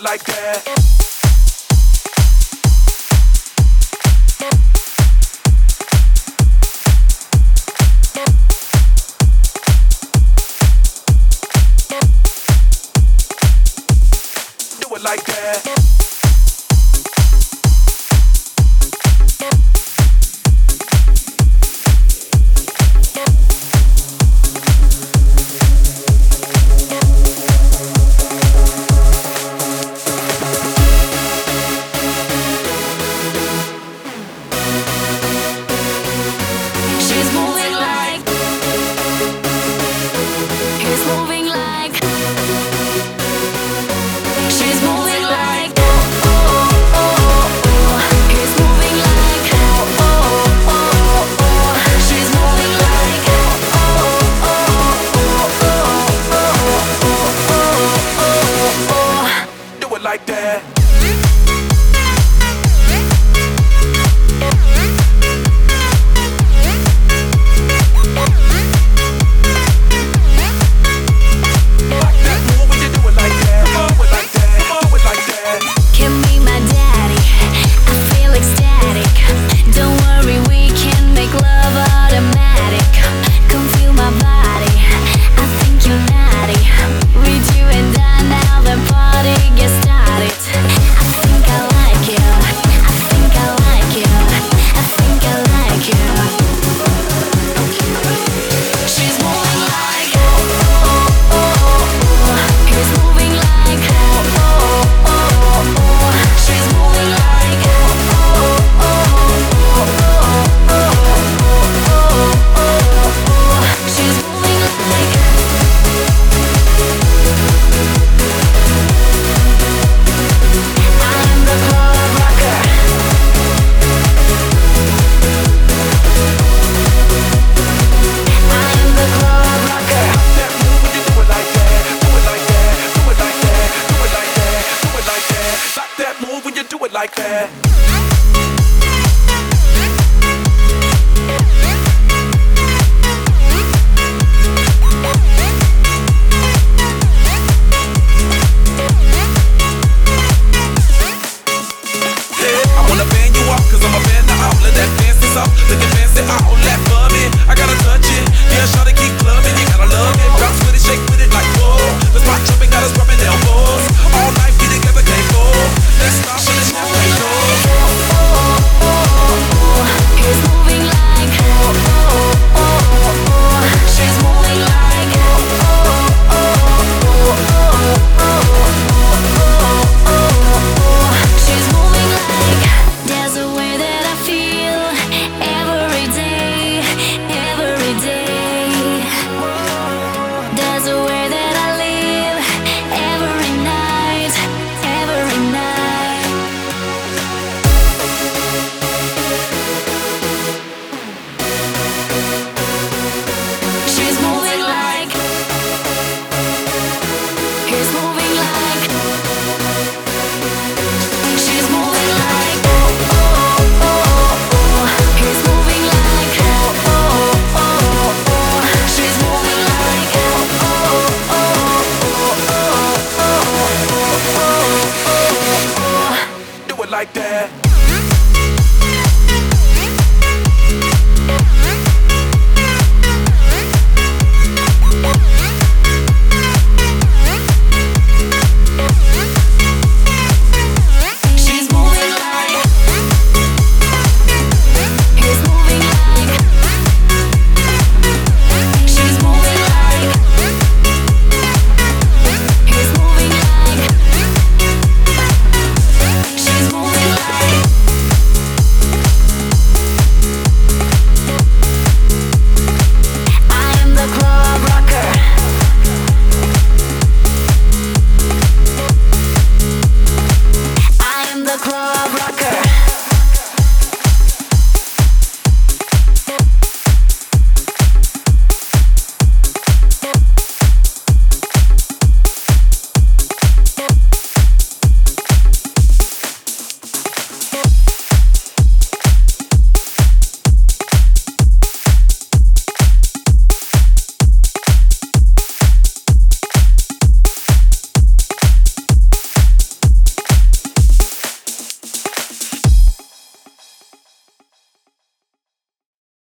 it like that. Do it like that. like that. like that. like that.